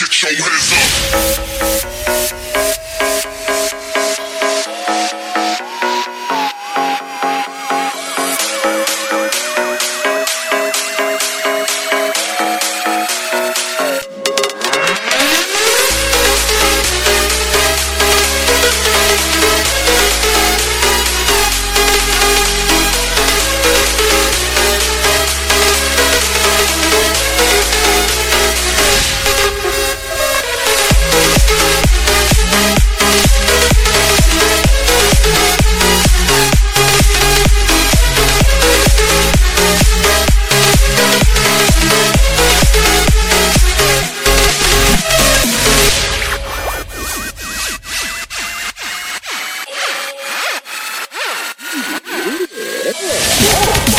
Get your hands up. Oh!